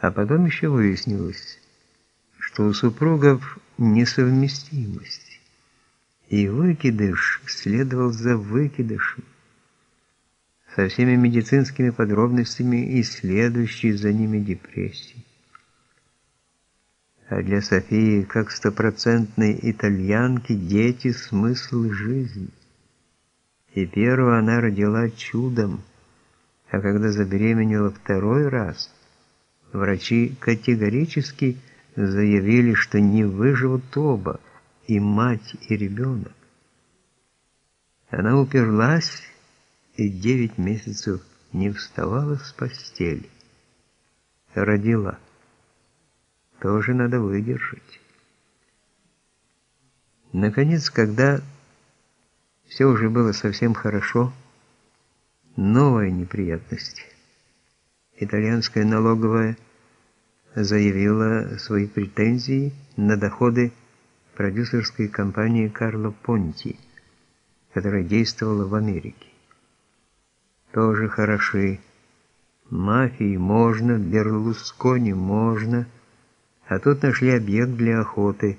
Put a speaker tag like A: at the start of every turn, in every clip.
A: А потом еще выяснилось, что у супругов несовместимость, и выкидыш следовал за выкидышем, со всеми медицинскими подробностями и следующей за ними депрессией. А для Софии, как стопроцентной итальянки, дети – смысл жизни. И первую она родила чудом, а когда забеременела второй раз, врачи категорически заявили, что не выживут оба, и мать, и ребенок. Она уперлась и девять месяцев не вставала с постели. Родила тоже надо выдержать. Наконец, когда все уже было совсем хорошо, новая неприятность. Итальянская налоговая заявила свои претензии на доходы продюсерской компании Карло Понти, которая действовала в Америке. Тоже хороши. Мафии можно, Берлускони можно – а тут нашли объект для охоты.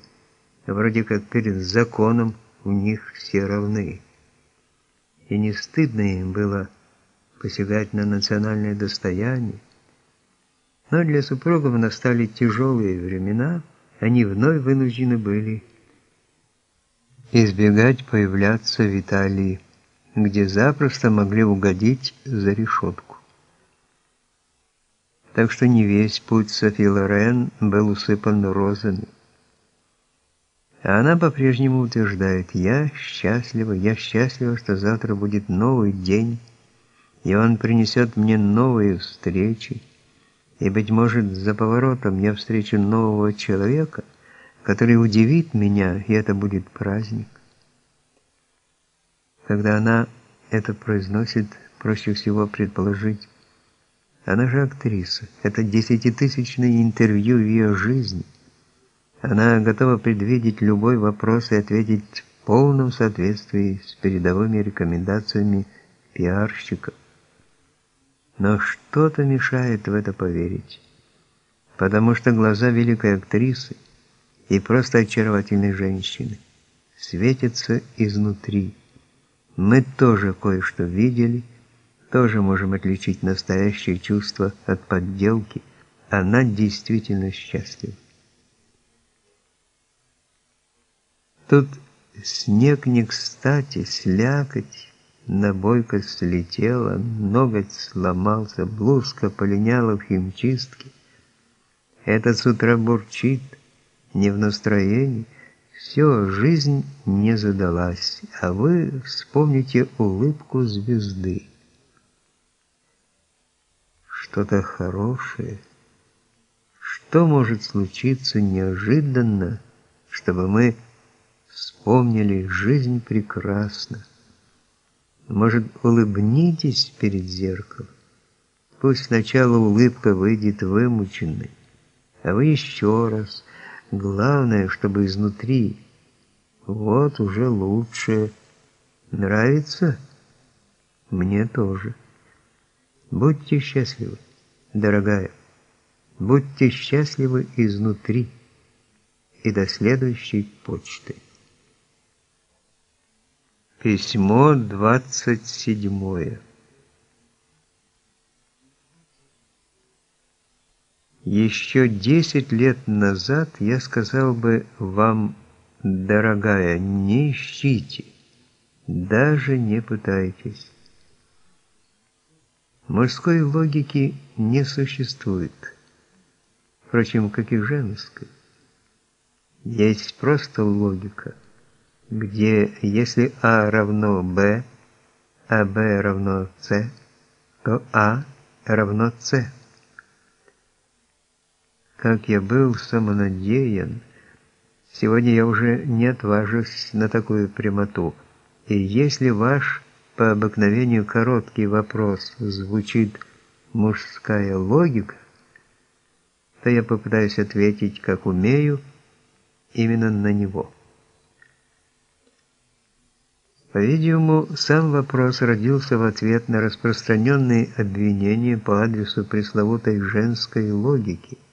A: Вроде как перед законом у них все равны. И не стыдно им было посягать на национальное достояние. Но для супругов настали тяжелые времена, они вновь вынуждены были избегать появляться в Италии, где запросто могли угодить за решетку так что не весь путь Софи Лорен был усыпан розами. А она по-прежнему утверждает, «Я счастлива, я счастлива, что завтра будет новый день, и он принесет мне новые встречи, и, быть может, за поворотом я встречу нового человека, который удивит меня, и это будет праздник». Когда она это произносит, проще всего предположить, она же актриса. Это десятитысячное интервью в ее жизни. Она готова предвидеть любой вопрос и ответить в полном соответствии с передовыми рекомендациями пиарщиков. Но что-то мешает в это поверить. Потому что глаза великой актрисы и просто очаровательной женщины светятся изнутри. Мы тоже кое-что видели, тоже можем отличить настоящее чувство от подделки. Она действительно счастлива. Тут снег не кстати, слякоть, на бойко слетела, ноготь сломался, блузка полиняла в химчистке. Этот с утра бурчит, не в настроении. Все, жизнь не задалась, а вы вспомните улыбку звезды что-то хорошее. Что может случиться неожиданно, чтобы мы вспомнили жизнь прекрасно? Может, улыбнитесь перед зеркалом? Пусть сначала улыбка выйдет вымученной, а вы еще раз. Главное, чтобы изнутри. Вот уже лучше. Нравится? Мне тоже. Будьте счастливы, дорогая. Будьте счастливы изнутри. И до следующей почты. Письмо 27. Еще десять лет назад я сказал бы вам, дорогая, не ищите, даже не пытайтесь. Мужской логики не существует, впрочем, как и женской. Есть просто логика, где если А равно Б, а Б равно С, то А равно С. Как я был самонадеян, сегодня я уже не отважусь на такую прямоту. И если ваш по обыкновению короткий вопрос звучит мужская логика, то я попытаюсь ответить, как умею, именно на него. По-видимому, сам вопрос родился в ответ на распространенные обвинения по адресу пресловутой женской логики –